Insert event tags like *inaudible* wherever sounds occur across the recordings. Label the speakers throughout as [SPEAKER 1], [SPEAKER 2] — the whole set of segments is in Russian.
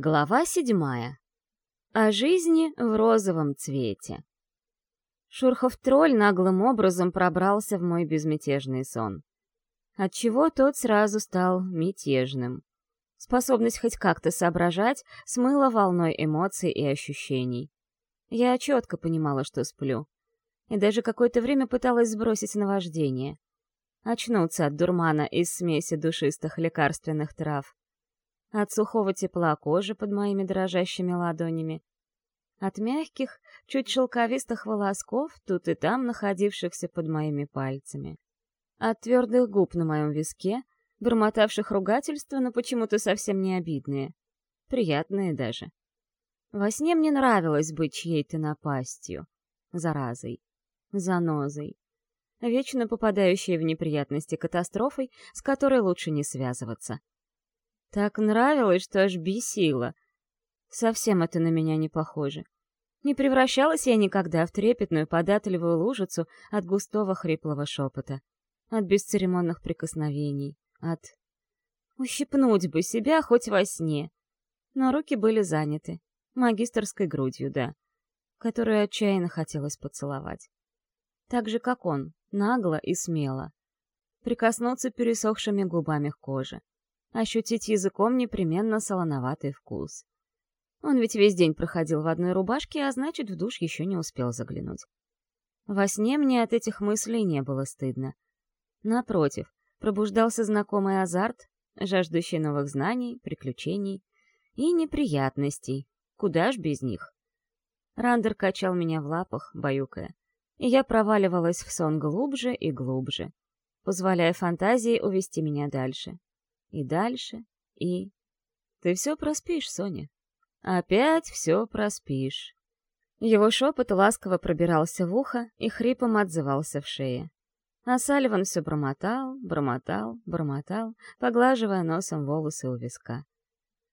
[SPEAKER 1] Глава седьмая. О жизни в розовом цвете. Шурхов-тролль наглым образом пробрался в мой безмятежный сон. Отчего тот сразу стал мятежным. Способность хоть как-то соображать смыла волной эмоций и ощущений. Я четко понимала, что сплю. И даже какое-то время пыталась сбросить наваждение. Очнуться от дурмана из смеси душистых лекарственных трав от сухого тепла кожи под моими дрожащими ладонями, от мягких, чуть шелковистых волосков, тут и там находившихся под моими пальцами, от твердых губ на моем виске, бормотавших ругательства, но почему-то совсем не обидные, приятные даже. Во сне мне нравилось быть чьей-то напастью, заразой, занозой, вечно попадающей в неприятности катастрофой, с которой лучше не связываться. Так нравилось, что аж бесило. Совсем это на меня не похоже. Не превращалась я никогда в трепетную, податливую лужицу от густого хриплого шепота, от бесцеремонных прикосновений, от... Ущипнуть бы себя хоть во сне. Но руки были заняты. Магистрской грудью, да. Которую отчаянно хотелось поцеловать. Так же, как он, нагло и смело. Прикоснуться пересохшими губами к коже ощутить языком непременно солоноватый вкус. Он ведь весь день проходил в одной рубашке, а значит, в душ еще не успел заглянуть. Во сне мне от этих мыслей не было стыдно. Напротив, пробуждался знакомый азарт, жаждущий новых знаний, приключений и неприятностей. Куда ж без них? Рандер качал меня в лапах, баюкая, и я проваливалась в сон глубже и глубже, позволяя фантазии увести меня дальше, и дальше, и... Ты все проспишь, Соня. Опять все проспишь. Его шепот ласково пробирался в ухо и хрипом отзывался в шее. А Салливан все бормотал, бормотал, бормотал, поглаживая носом волосы у виска.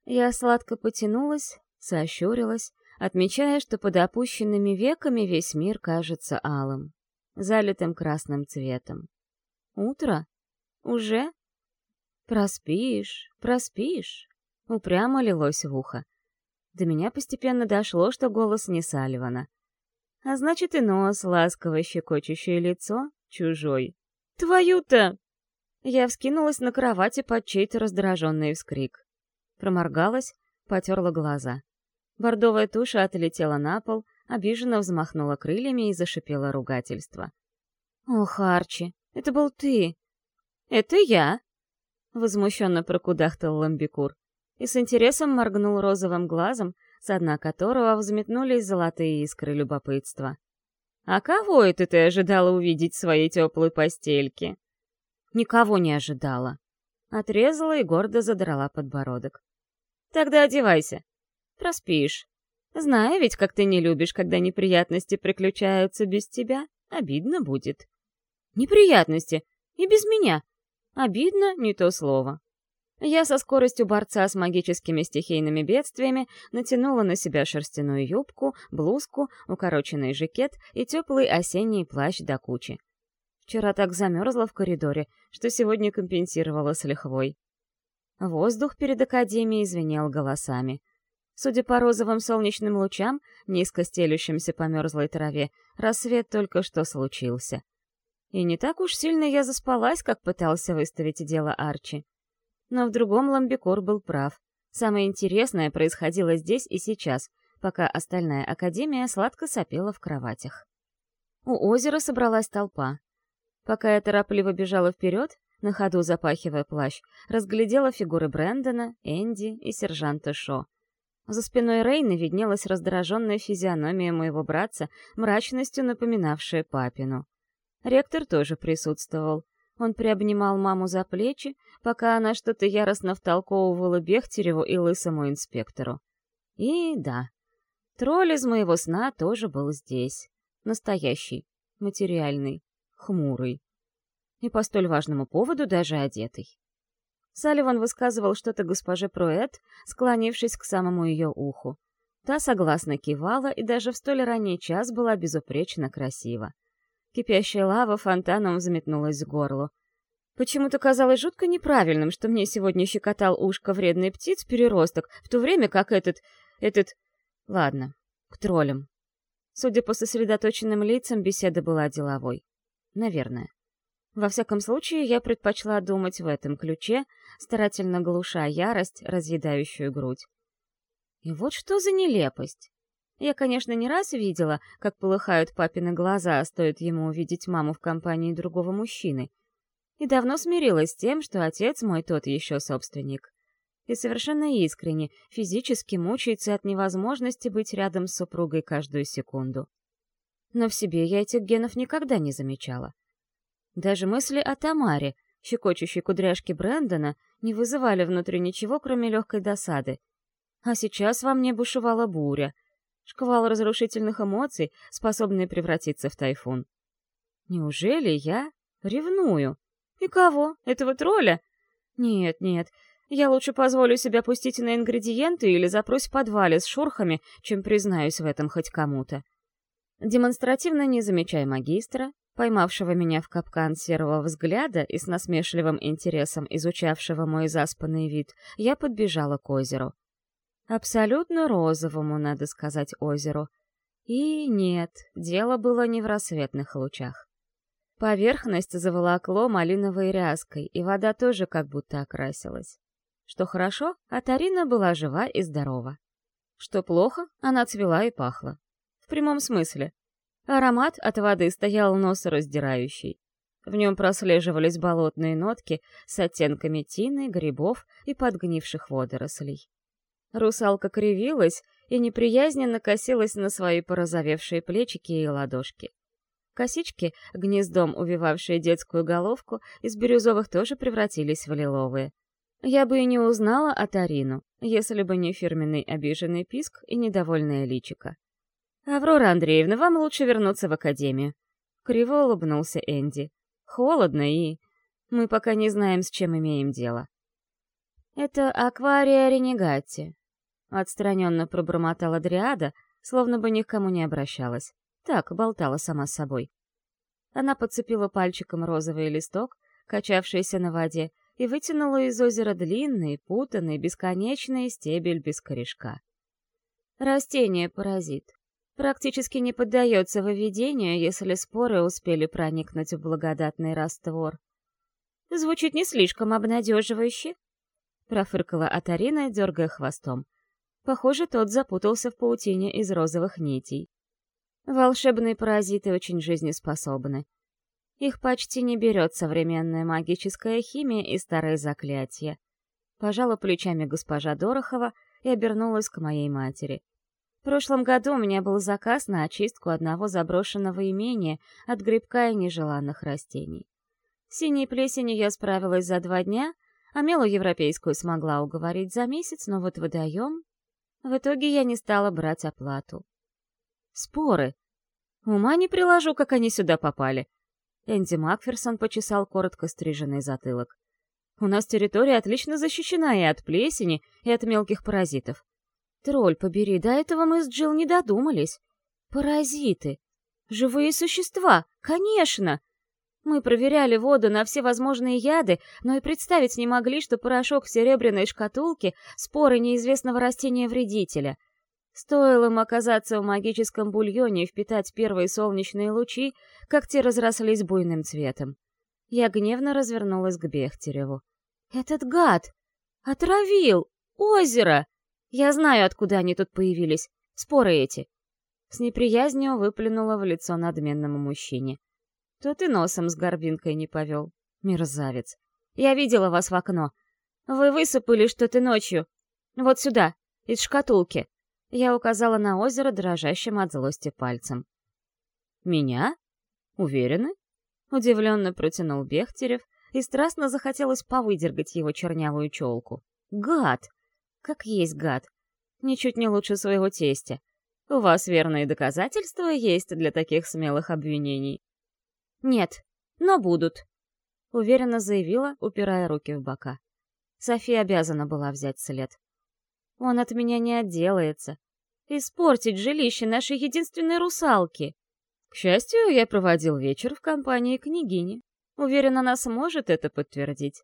[SPEAKER 1] Я сладко потянулась, сощурилась, отмечая, что под опущенными веками весь мир кажется алым, залитым красным цветом. Утро? Уже? «Проспишь, проспишь», — упрямо лилось в ухо. До меня постепенно дошло, что голос не Салливана. А значит, и нос, ласково щекочущее лицо, чужой. «Твою-то!» Я вскинулась на кровати под чей-то раздраженный вскрик. Проморгалась, потерла глаза. Бордовая туша отлетела на пол, обиженно взмахнула крыльями и зашипела ругательство. «Ох, Арчи, это был ты!» «Это я!» Возмущенно прокудахтал ламбикур и с интересом моргнул розовым глазом, с дна которого взметнулись золотые искры любопытства. «А кого это ты ожидала увидеть в своей теплой постельке?» «Никого не ожидала». Отрезала и гордо задрала подбородок. «Тогда одевайся. Проспишь. Знаю ведь, как ты не любишь, когда неприятности приключаются без тебя. Обидно будет». «Неприятности? И без меня?» Обидно — не то слово. Я со скоростью борца с магическими стихийными бедствиями натянула на себя шерстяную юбку, блузку, укороченный жакет и теплый осенний плащ до кучи. Вчера так замерзла в коридоре, что сегодня компенсировала с лихвой. Воздух перед Академией звенел голосами. Судя по розовым солнечным лучам, низко стелющимся по мерзлой траве, рассвет только что случился. И не так уж сильно я заспалась, как пытался выставить дело Арчи. Но в другом Ламбикор был прав. Самое интересное происходило здесь и сейчас, пока остальная академия сладко сопела в кроватях. У озера собралась толпа. Пока я торопливо бежала вперед, на ходу запахивая плащ, разглядела фигуры Брэндона, Энди и сержанта Шо. За спиной Рейна виднелась раздраженная физиономия моего братца, мрачностью напоминавшая папину. Ректор тоже присутствовал. Он приобнимал маму за плечи, пока она что-то яростно втолковывала Бехтереву и лысому инспектору. И да, тролль из моего сна тоже был здесь. Настоящий, материальный, хмурый. И по столь важному поводу даже одетый. Салливан высказывал что-то госпоже Пруэт, склонившись к самому ее уху. Та согласно кивала и даже в столь ранний час была безупречно красива. Кипящая лава фонтаном взметнулась к горлу. Почему-то казалось жутко неправильным, что мне сегодня щекотал ушко вредный птиц-переросток, в то время как этот... этот... Ладно, к троллям. Судя по сосредоточенным лицам, беседа была деловой. Наверное. Во всяком случае, я предпочла думать в этом ключе, старательно глуша ярость, разъедающую грудь. И вот что за нелепость! Я, конечно, не раз видела, как полыхают папины глаза, стоит ему увидеть маму в компании другого мужчины. И давно смирилась с тем, что отец мой тот еще собственник. И совершенно искренне, физически мучается от невозможности быть рядом с супругой каждую секунду. Но в себе я этих генов никогда не замечала. Даже мысли о Тамаре, щекочущей кудряшки Брэндона, не вызывали внутри ничего, кроме легкой досады. А сейчас во мне бушевала буря — шквал разрушительных эмоций, способный превратиться в тайфун. Неужели я ревную? И кого? Этого тролля? Нет, нет, я лучше позволю себя пустить на ингредиенты или запрусь в подвале с шурхами, чем признаюсь в этом хоть кому-то. Демонстративно не замечая магистра, поймавшего меня в капкан серого взгляда и с насмешливым интересом изучавшего мой заспанный вид, я подбежала к озеру. Абсолютно розовому, надо сказать, озеру. И нет, дело было не в рассветных лучах. Поверхность заволокло малиновой ряской, и вода тоже как будто окрасилась. Что хорошо, а Тарина была жива и здорова. Что плохо, она цвела и пахла. В прямом смысле. Аромат от воды стоял носораздирающий. В нем прослеживались болотные нотки с оттенками тины, грибов и подгнивших водорослей. Русалка кривилась и неприязненно косилась на свои порозовевшие плечики и ладошки. Косички, гнездом увивавшие детскую головку, из бирюзовых тоже превратились в лиловые. Я бы и не узнала Атарину, если бы не фирменный обиженный писк и недовольное личико. «Аврора Андреевна, вам лучше вернуться в академию». Криво улыбнулся Энди. «Холодно и... Мы пока не знаем, с чем имеем дело». «Это аквария ренегати», Отстраненно пробормотала Дриада, словно бы ни к кому не обращалась. Так, болтала сама с собой. Она подцепила пальчиком розовый листок, качавшийся на воде, и вытянула из озера длинный, путанный, бесконечный стебель без корешка. Растение-паразит. Практически не поддается выведению, если споры успели проникнуть в благодатный раствор. Звучит не слишком обнадеживающе, профыркала Атарина, дергая хвостом. Похоже, тот запутался в паутине из розовых нитей. Волшебные паразиты очень жизнеспособны. Их почти не берет современная магическая химия и старые заклятия. Пожала плечами госпожа Дорохова и обернулась к моей матери. В прошлом году у меня был заказ на очистку одного заброшенного имения от грибка и нежеланных растений. С синей плесенью я справилась за два дня, а мелу европейскую смогла уговорить за месяц, но вот водоем в итоге я не стала брать оплату. Споры. Ума не приложу, как они сюда попали. Энди Макферсон почесал коротко стриженный затылок. У нас территория отлично защищена и от плесени, и от мелких паразитов. Тролль, побери, до этого мы с Джилл не додумались. Паразиты. Живые существа, конечно. Мы проверяли воду на все возможные яды, но и представить не могли, что порошок в серебряной шкатулке — споры неизвестного растения-вредителя. Стоило им оказаться в магическом бульоне и впитать первые солнечные лучи, как те разрослись буйным цветом. Я гневно развернулась к Бехтереву. «Этот гад! Отравил! Озеро! Я знаю, откуда они тут появились. Споры эти!» С неприязнью выплюнула в лицо надменному мужчине. Тот и носом с горбинкой не повел. Мерзавец. Я видела вас в окно. Вы высыпали что-то ночью. Вот сюда, из шкатулки. Я указала на озеро дрожащим от злости пальцем. «Меня? Уверены?» Удивленно протянул Бехтерев, и страстно захотелось повыдергать его чернявую челку. «Гад! Как есть гад! Ничуть не лучше своего тестя. У вас верные доказательства есть для таких смелых обвинений?» «Нет, но будут», — уверенно заявила, упирая руки в бока. София обязана была взять след. «Он от меня не отделается. Испортить жилище нашей единственной русалки!» К счастью, я проводил вечер в компании княгини. Уверена, она сможет это подтвердить.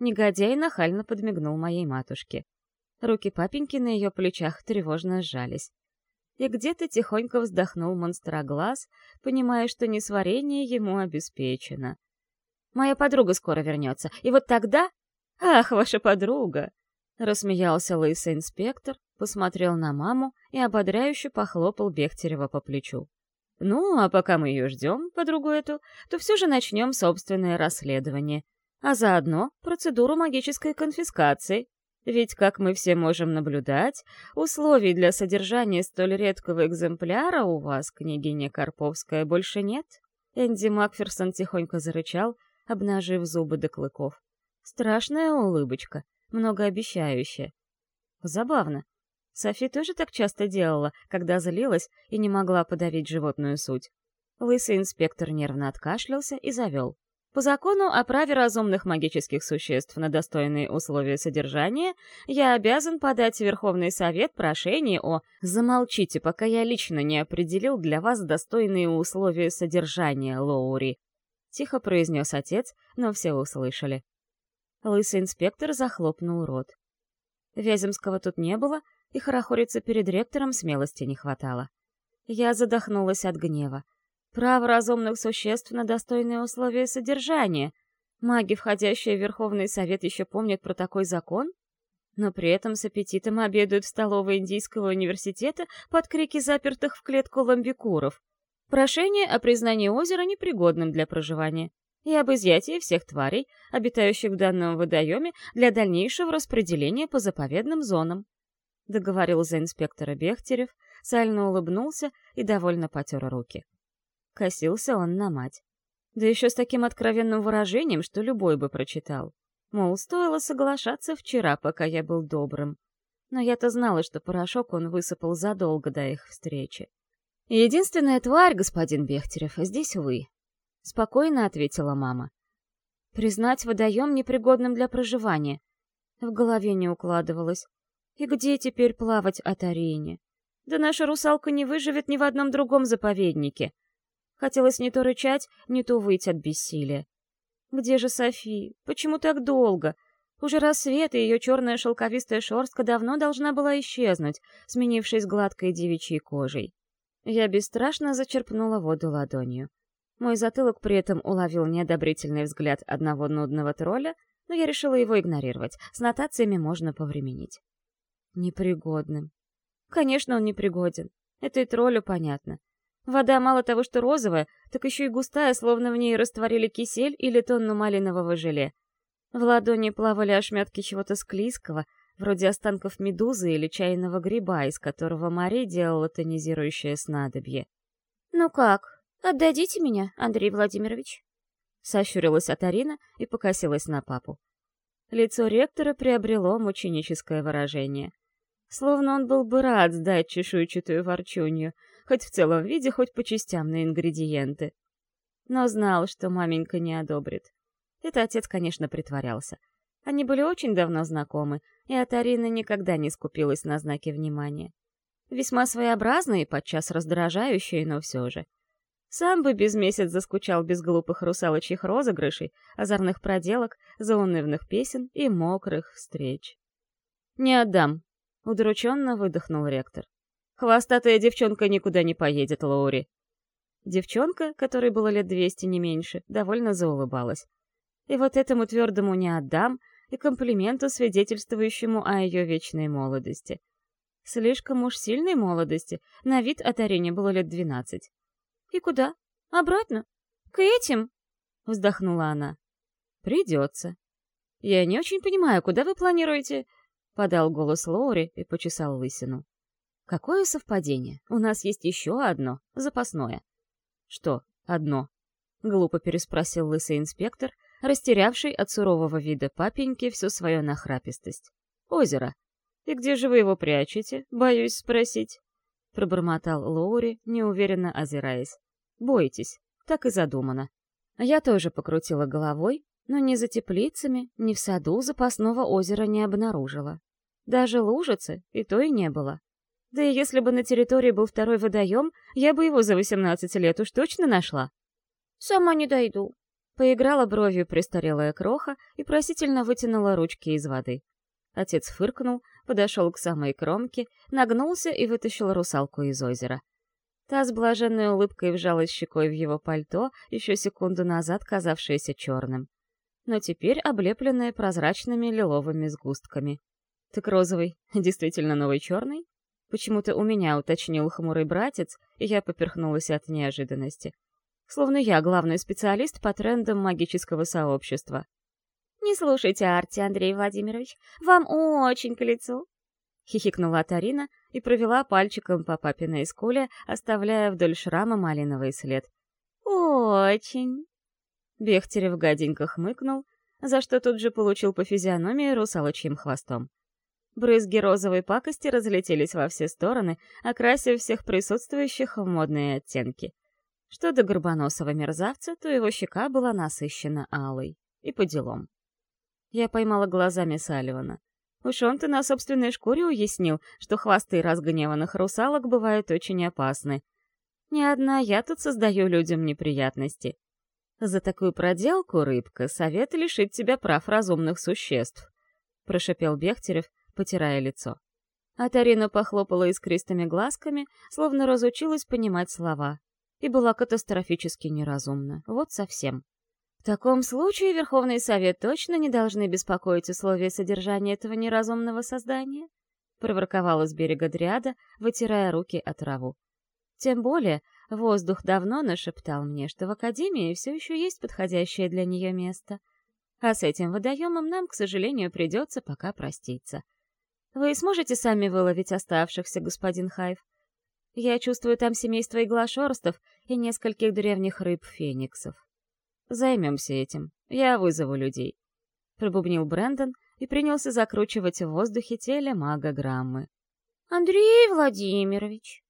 [SPEAKER 1] Негодяй нахально подмигнул моей матушке. Руки папеньки на ее плечах тревожно сжались. И где-то тихонько вздохнул монстроглаз, понимая, что несварение ему обеспечено. «Моя подруга скоро вернется, и вот тогда...» «Ах, ваша подруга!» Рассмеялся лысый инспектор, посмотрел на маму и ободряюще похлопал Бехтерева по плечу. «Ну, а пока мы ее ждем, подругу эту, то все же начнем собственное расследование, а заодно процедуру магической конфискации, ведь, как мы все можем наблюдать, условий для содержания столь редкого экземпляра у вас, княгиня Карповская, больше нет. Энди Макферсон тихонько зарычал, обнажив зубы до клыков. Страшная улыбочка, многообещающая. Забавно. Софи тоже так часто делала, когда злилась и не могла подавить животную суть. Лысый инспектор нервно откашлялся и завел. По закону о праве разумных магических существ на достойные условия содержания, я обязан подать в Верховный Совет прошение о «Замолчите, пока я лично не определил для вас достойные условия содержания, Лоури», — тихо произнес отец, но все услышали. Лысый инспектор захлопнул рот. Вяземского тут не было, и хорохориться перед ректором смелости не хватало. Я задохнулась от гнева. Право разумных существ на достойные условия содержания. Маги, входящие в Верховный Совет, еще помнят про такой закон? Но при этом с аппетитом обедают в столовой Индийского университета под крики запертых в клетку ламбикуров. Прошение о признании озера непригодным для проживания и об изъятии всех тварей, обитающих в данном водоеме, для дальнейшего распределения по заповедным зонам. Договорил за инспектора Бехтерев, сально улыбнулся и довольно потер руки. Косился он на мать. Да еще с таким откровенным выражением, что любой бы прочитал. Мол, стоило соглашаться вчера, пока я был добрым. Но я-то знала, что порошок он высыпал задолго до их встречи. «Единственная тварь, господин Бехтерев, здесь вы», — спокойно ответила мама. «Признать водоем непригодным для проживания». В голове не укладывалось. «И где теперь плавать от арене? Да наша русалка не выживет ни в одном другом заповеднике. Хотелось не то рычать, не то выйти от бессилия. Где же Софи? Почему так долго? Уже рассвет, и ее черная шелковистая шерстка давно должна была исчезнуть, сменившись гладкой девичьей кожей. Я бесстрашно зачерпнула воду ладонью. Мой затылок при этом уловил неодобрительный взгляд одного нудного тролля, но я решила его игнорировать. С нотациями можно повременить. Непригодным. Конечно, он непригоден. Это и троллю понятно. Вода мало того, что розовая, так еще и густая, словно в ней растворили кисель или тонну малинового желе. В ладони плавали ошметки чего-то склизкого, вроде останков медузы или чайного гриба, из которого Мари делала тонизирующее снадобье. «Ну как, отдадите меня, Андрей Владимирович?» Сощурилась Атарина и покосилась на папу. Лицо ректора приобрело мученическое выражение. Словно он был бы рад сдать чешуйчатую ворчунью — хоть в целом виде, хоть по частям на ингредиенты. Но знал, что маменька не одобрит. Это отец, конечно, притворялся. Они были очень давно знакомы, и Атарина никогда не скупилась на знаки внимания. Весьма своеобразные, подчас раздражающие, но все же. Сам бы без месяц заскучал без глупых русалочьих розыгрышей, озорных проделок, заунывных песен и мокрых встреч. «Не отдам», — удрученно выдохнул ректор. Хвостатая девчонка никуда не поедет, Лоури. Девчонка, которой было лет двести не меньше, довольно заулыбалась. И вот этому твердому не отдам, и комплименту, свидетельствующему о ее вечной молодости. Слишком уж сильной молодости, на вид от Арене было лет двенадцать. «И куда? Обратно? К этим?» — вздохнула она. «Придется. Я не очень понимаю, куда вы планируете...» — подал голос Лоури и почесал лысину. Какое совпадение? У нас есть еще одно, запасное. Что одно? Глупо переспросил лысый инспектор, растерявший от сурового вида папеньки всю свою нахрапистость. Озеро. И где же вы его прячете? Боюсь спросить. Пробормотал Лоури, неуверенно озираясь. Бойтесь, так и задумано. Я тоже покрутила головой, но ни за теплицами, ни в саду запасного озера не обнаружила. Даже лужицы и то и не было. Да и если бы на территории был второй водоем, я бы его за 18 лет уж точно нашла.
[SPEAKER 2] «Сама не дойду», —
[SPEAKER 1] Поиграла бровью престарелая кроха и просительно вытянула ручки из воды. Отец фыркнул, подошел к самой кромке, нагнулся и вытащил русалку из озера. Та с блаженной улыбкой вжалась щекой в его пальто, еще секунду назад казавшееся черным. Но теперь облепленное прозрачными лиловыми сгустками. «Так розовый, действительно новый черный?» Почему-то у меня уточнил хмурый братец, и я поперхнулась от неожиданности. Словно я главный специалист по трендам магического сообщества.
[SPEAKER 2] «Не слушайте Арти, Андрей Владимирович, вам очень к лицу!»
[SPEAKER 1] Хихикнула Тарина и провела пальчиком по папиной скуле, оставляя вдоль шрама малиновый след.
[SPEAKER 2] «Очень!»
[SPEAKER 1] Бехтерев гаденько хмыкнул, за что тут же получил по физиономии русалочьим хвостом. Брызги розовой пакости разлетелись во все стороны, окрасив всех присутствующих в модные оттенки. Что до горбоносого мерзавца, то его щека была насыщена алой. И по делам. Я поймала глазами Салливана. Уж он-то на собственной шкуре уяснил, что хвосты разгневанных русалок бывают очень опасны. Не одна я тут создаю людям неприятности. За такую проделку, рыбка, совет лишить тебя прав разумных существ. Прошипел Бехтерев, потирая лицо. А Тарина похлопала искристыми глазками, словно разучилась понимать слова. И была катастрофически неразумна. Вот совсем. В таком случае Верховный Совет точно не должны беспокоить условия содержания этого неразумного создания? Проворковала с берега Дриада, вытирая руки от траву. Тем более, воздух давно нашептал мне, что в Академии все еще есть подходящее для нее место. А с этим водоемом нам, к сожалению, придется пока проститься. Вы сможете сами выловить оставшихся, господин Хайв? Я чувствую там семейство иглошорстов и нескольких древних рыб-фениксов. Займемся этим. Я вызову людей. Пробубнил Брэндон и принялся закручивать в воздухе теле мага Граммы.
[SPEAKER 2] «Андрей Владимирович!»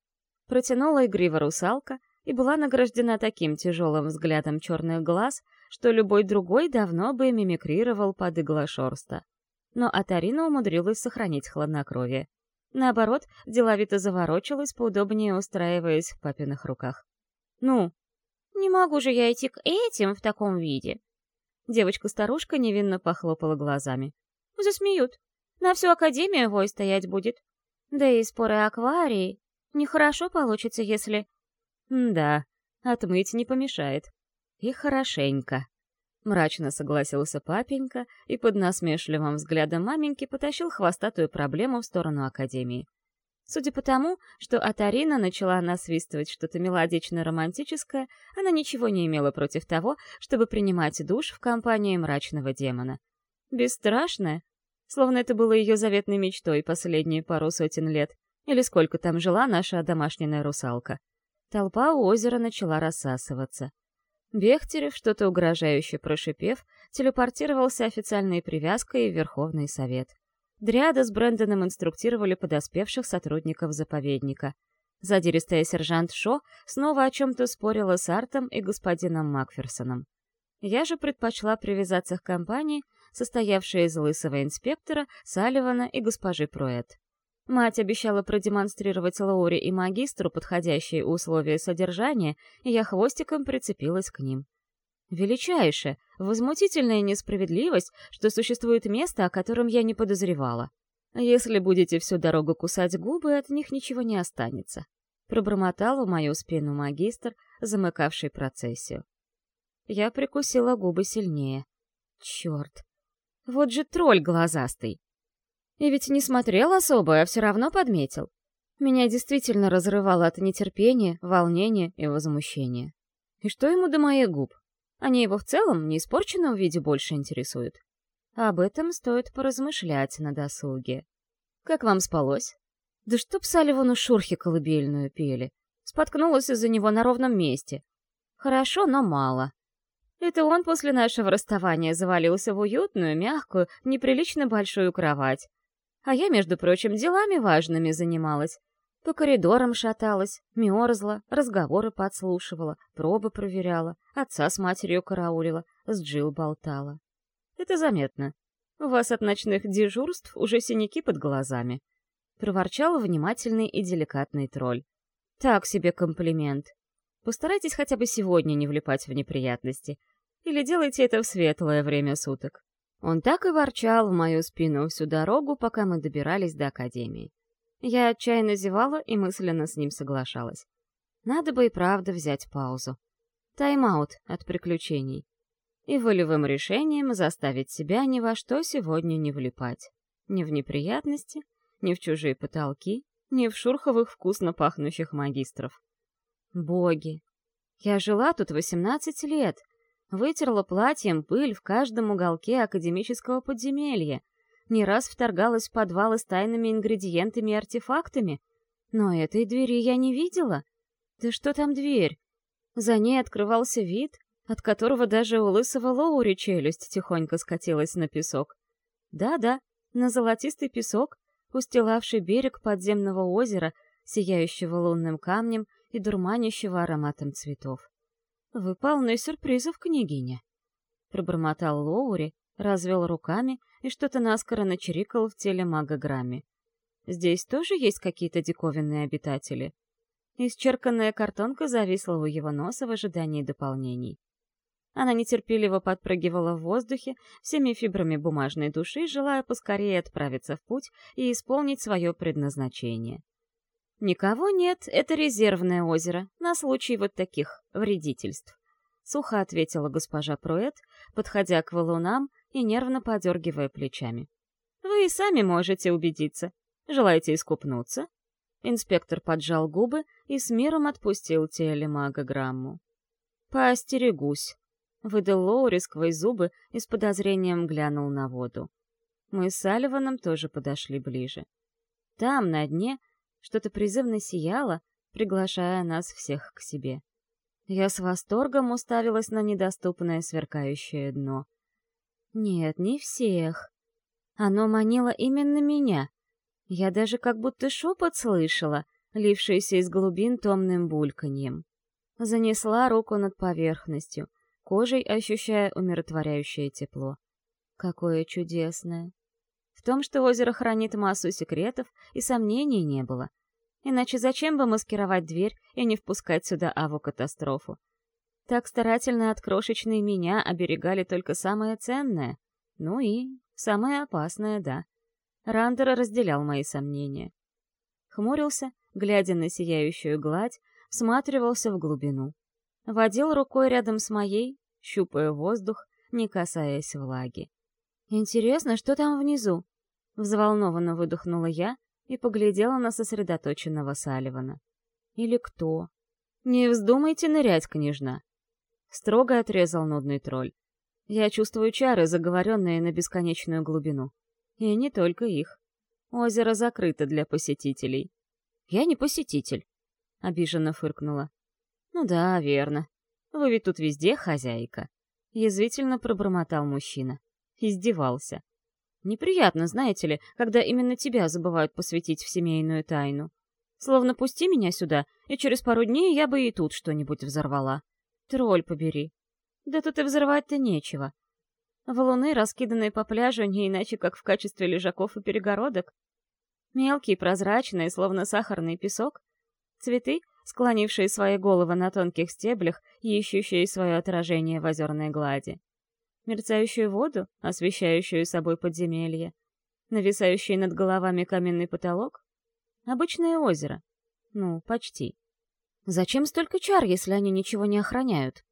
[SPEAKER 1] Протянула игриво русалка и была награждена таким тяжелым взглядом черных глаз, что любой другой давно бы мимикрировал под иглошорста но Атарина умудрилась сохранить хладнокровие. Наоборот, деловито заворочилась, поудобнее устраиваясь в папиных руках. «Ну?»
[SPEAKER 2] «Не могу же я идти к этим в таком виде!»
[SPEAKER 1] Девочка-старушка невинно похлопала глазами.
[SPEAKER 2] «Засмеют. На всю Академию вой стоять будет. Да и споры акварии. Нехорошо получится, если...»
[SPEAKER 1] «Да, отмыть не помешает. И хорошенько». Мрачно согласился папенька и под насмешливым взглядом маменьки потащил хвостатую проблему в сторону Академии. Судя по тому, что Атарина начала насвистывать что-то мелодично-романтическое, она ничего не имела против того, чтобы принимать душ в компании мрачного демона. Бесстрашная, словно это было ее заветной мечтой последние пару сотен лет, или сколько там жила наша домашняя русалка. Толпа у озера начала рассасываться. Бехтерев, что-то угрожающе прошипев, телепортировался официальной привязкой в Верховный Совет. Дриада с Брэндоном инструктировали подоспевших сотрудников заповедника. Задиристая сержант Шо снова о чем-то спорила с Артом и господином Макферсоном. Я же предпочла привязаться к компании, состоявшей из лысого инспектора, Салливана и госпожи Пруэт. Мать обещала продемонстрировать Лауре и магистру подходящие условия содержания, и я хвостиком прицепилась к ним. Величайшая, возмутительная несправедливость, что существует место, о котором я не подозревала. Если будете всю дорогу кусать губы, от них ничего не останется. Пробормотал в мою спину магистр, замыкавший процессию. Я прикусила губы сильнее. Черт! Вот же тролль глазастый! И ведь не смотрел особо, а все равно подметил. Меня действительно разрывало от нетерпения, волнения и возмущения. И что ему до моих губ? Они его в целом не испорченном виде больше интересуют. Об этом стоит поразмышлять на досуге. Как вам спалось? Да чтоб Салливану шурхи колыбельную пели. Споткнулась из-за него на ровном месте. Хорошо, но мало. Это он после нашего расставания завалился в уютную, мягкую, неприлично большую кровать, а я, между прочим, делами важными занималась. По коридорам шаталась, мерзла, разговоры подслушивала, пробы проверяла, отца с матерью караулила, с Джил болтала. Это заметно. У вас от ночных дежурств уже синяки под глазами. Проворчал внимательный и деликатный тролль. Так себе комплимент. Постарайтесь хотя бы сегодня не влипать в неприятности. Или делайте это в светлое время суток. Он так и ворчал в мою спину всю дорогу, пока мы добирались до академии. Я отчаянно зевала и мысленно с ним соглашалась. Надо бы и правда взять паузу. Тайм-аут от приключений. И волевым решением заставить себя ни во что сегодня не влипать. Ни в неприятности, ни в чужие потолки, ни в шурховых вкусно пахнущих магистров. Боги! Я жила тут 18 лет, вытерла платьем пыль в каждом уголке академического подземелья, не раз вторгалась в подвалы с тайными ингредиентами и артефактами, но этой двери я не видела. Да что там дверь? За ней открывался вид, от которого даже у лысого Лоури челюсть тихонько скатилась на песок. Да-да, на золотистый песок, устилавший берег подземного озера, сияющего лунным камнем и дурманящего ароматом цветов. «Вы полны сюрпризов, княгиня!» Пробормотал Лоури, развел руками и что-то наскоро начирикал в теле мага «Здесь тоже есть какие-то диковинные обитатели?» Исчерканная картонка зависла у его носа в ожидании дополнений. Она нетерпеливо подпрыгивала в воздухе, всеми фибрами бумажной души, желая поскорее отправиться в путь и исполнить свое предназначение. «Никого нет, это резервное озеро, на случай вот таких вредительств», — сухо ответила госпожа Пруэт, подходя к валунам и нервно подергивая плечами. «Вы и сами можете убедиться. Желаете искупнуться?» Инспектор поджал губы и с миром отпустил телемага грамму. «Поостерегусь», — выдал Лоури сквозь зубы и с подозрением глянул на воду. Мы с Салливаном тоже подошли ближе. Там, на дне, что-то призывно сияло, приглашая нас всех к себе. Я с восторгом уставилась на недоступное сверкающее дно. Нет, не всех. Оно манило именно меня. Я даже как будто шепот слышала, лившийся из глубин томным бульканьем. Занесла руку над поверхностью, кожей ощущая умиротворяющее тепло. Какое чудесное! В том, что озеро хранит массу секретов, и сомнений не было. Иначе зачем бы маскировать дверь и не впускать сюда аву-катастрофу? Так старательно от крошечной меня оберегали только самое ценное. Ну и самое опасное, да. Рандер разделял мои сомнения. Хмурился, глядя на сияющую гладь, всматривался в глубину. Водил рукой рядом с моей, щупая воздух, не касаясь влаги. «Интересно, что там внизу?» Взволнованно выдохнула я и поглядела на сосредоточенного Салливана. «Или кто?» «Не вздумайте нырять, княжна!» Строго отрезал нудный тролль. «Я чувствую чары, заговоренные на бесконечную глубину. И не только их. Озеро закрыто для посетителей». «Я не посетитель», — обиженно фыркнула. «Ну да, верно. Вы ведь тут везде хозяйка», — язвительно пробормотал мужчина. Издевался. Неприятно, знаете ли, когда именно тебя забывают посвятить в семейную тайну. Словно пусти меня сюда, и через пару дней я бы и тут что-нибудь взорвала. Тролль побери. Да тут и взрывать-то нечего. Валуны, раскиданные по пляжу, не иначе, как в качестве лежаков и перегородок. Мелкие, прозрачные, словно сахарный песок. Цветы, склонившие свои головы на тонких стеблях и ищущие свое отражение в озерной глади мерцающую воду, освещающую собой подземелье, нависающий над головами каменный потолок. Обычное озеро. Ну, почти. Зачем столько чар, если они ничего не охраняют?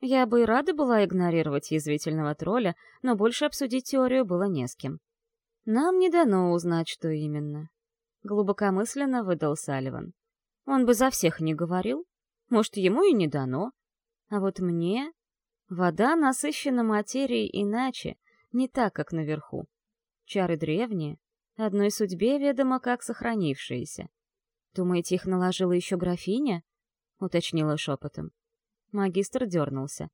[SPEAKER 1] Я бы и рада была игнорировать язвительного тролля, но больше обсудить теорию было не с кем. Нам не дано узнать, что именно. Глубокомысленно выдал Салливан. Он бы за всех не говорил. Может, ему и не дано. А вот мне Вода насыщена материей иначе, не так, как наверху. Чары древние, одной судьбе ведомо как сохранившиеся. «Думаете, их наложила еще графиня?» — уточнила шепотом. Магистр дернулся.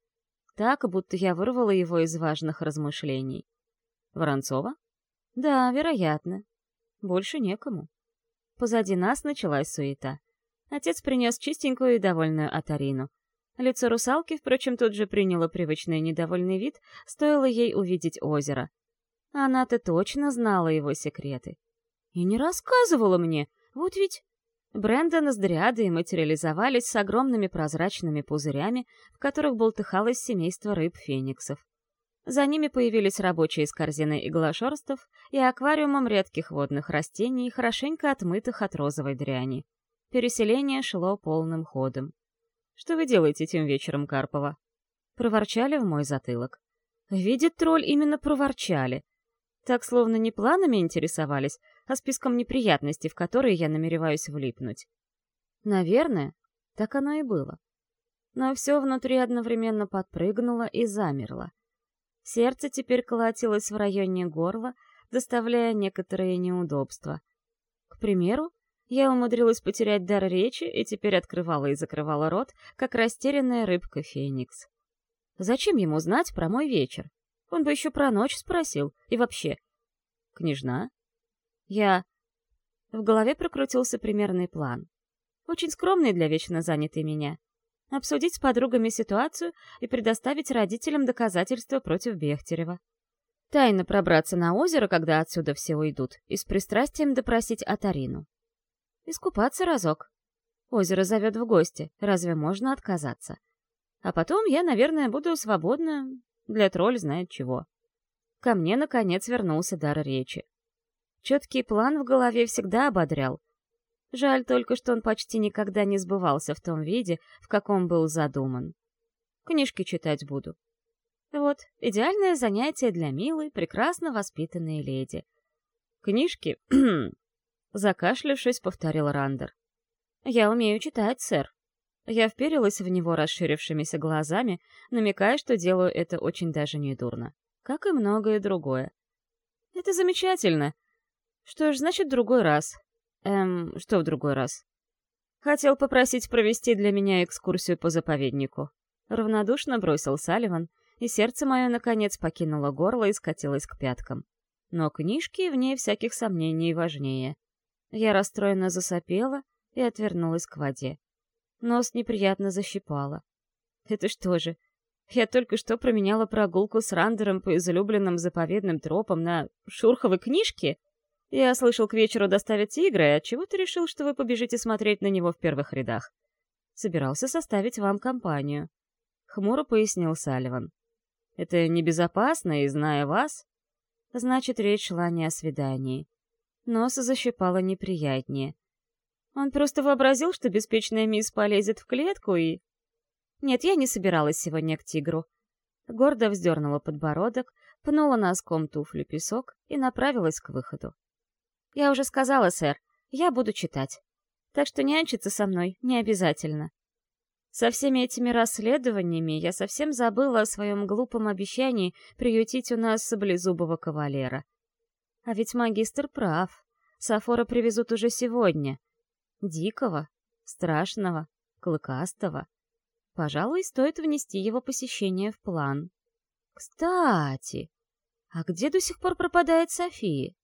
[SPEAKER 1] Так, будто я вырвала его из важных размышлений. «Воронцова?» «Да, вероятно. Больше некому». Позади нас началась суета. Отец принес чистенькую и довольную Атарину — Лицо русалки, впрочем, тут же приняло привычный недовольный вид, стоило ей увидеть озеро. Она-то точно знала его секреты. И не рассказывала мне, вот ведь... Брэндон с Дриадой материализовались с огромными прозрачными пузырями, в которых болтыхалось семейство рыб-фениксов. За ними появились рабочие с корзиной иглошерстов и аквариумом редких водных растений, хорошенько отмытых от розовой дряни. Переселение шло полным ходом. «Что вы делаете тем вечером, Карпова?» Проворчали в мой затылок. Видит тролль, именно проворчали. Так словно не планами интересовались, а списком неприятностей, в которые я намереваюсь влипнуть. Наверное, так оно и было. Но все внутри одновременно подпрыгнуло и замерло. Сердце теперь колотилось в районе горла, доставляя некоторые неудобства. К примеру, я умудрилась потерять дар речи и теперь открывала и закрывала рот, как растерянная рыбка Феникс. Зачем ему знать про мой вечер? Он бы еще про ночь спросил. И вообще... Княжна? Я... В голове прокрутился примерный план. Очень скромный для вечно занятой меня. Обсудить с подругами ситуацию и предоставить родителям доказательства против Бехтерева. Тайно пробраться на озеро, когда отсюда все уйдут, и с пристрастием допросить Атарину. Искупаться разок. Озеро зовет в гости, разве можно отказаться? А потом я, наверное, буду свободна для тролль знает чего. Ко мне, наконец, вернулся дар речи. Четкий план в голове всегда ободрял. Жаль только, что он почти никогда не сбывался в том виде, в каком был задуман. Книжки читать буду. Вот, идеальное занятие для милой, прекрасно воспитанной леди. Книжки... *clears throat* Закашлявшись, повторил Рандер. «Я умею читать, сэр». Я вперилась в него расширившимися глазами, намекая, что делаю это очень даже недурно. Как и многое другое. «Это замечательно. Что ж, значит, другой раз. Эм, что в другой раз?» «Хотел попросить провести для меня экскурсию по заповеднику». Равнодушно бросил Салливан, и сердце мое, наконец, покинуло горло и скатилось к пяткам. Но книжки, вне всяких сомнений, важнее. Я расстроенно засопела и отвернулась к воде. Нос неприятно защипало. Это что же, я только что променяла прогулку с Рандером по излюбленным заповедным тропам на шурховой книжке? Я слышал, к вечеру доставят тигра, и отчего ты решил, что вы побежите смотреть на него в первых рядах? Собирался составить вам компанию. Хмуро пояснил Салливан. Это небезопасно, и зная вас... Значит, речь шла не о свидании. Нос защипало неприятнее. Он просто вообразил, что беспечная мисс полезет в клетку и... Нет, я не собиралась сегодня к тигру. Гордо вздернула подбородок, пнула носком туфлю песок и направилась к выходу. Я уже сказала, сэр, я буду читать. Так что нянчиться со мной не обязательно. Со всеми этими расследованиями я совсем забыла о своем глупом обещании приютить у нас саблезубого кавалера. А ведь магистр прав. Сафора привезут уже сегодня. Дикого, страшного, клыкастого. Пожалуй, стоит внести его посещение в план. Кстати, а где до сих пор пропадает София?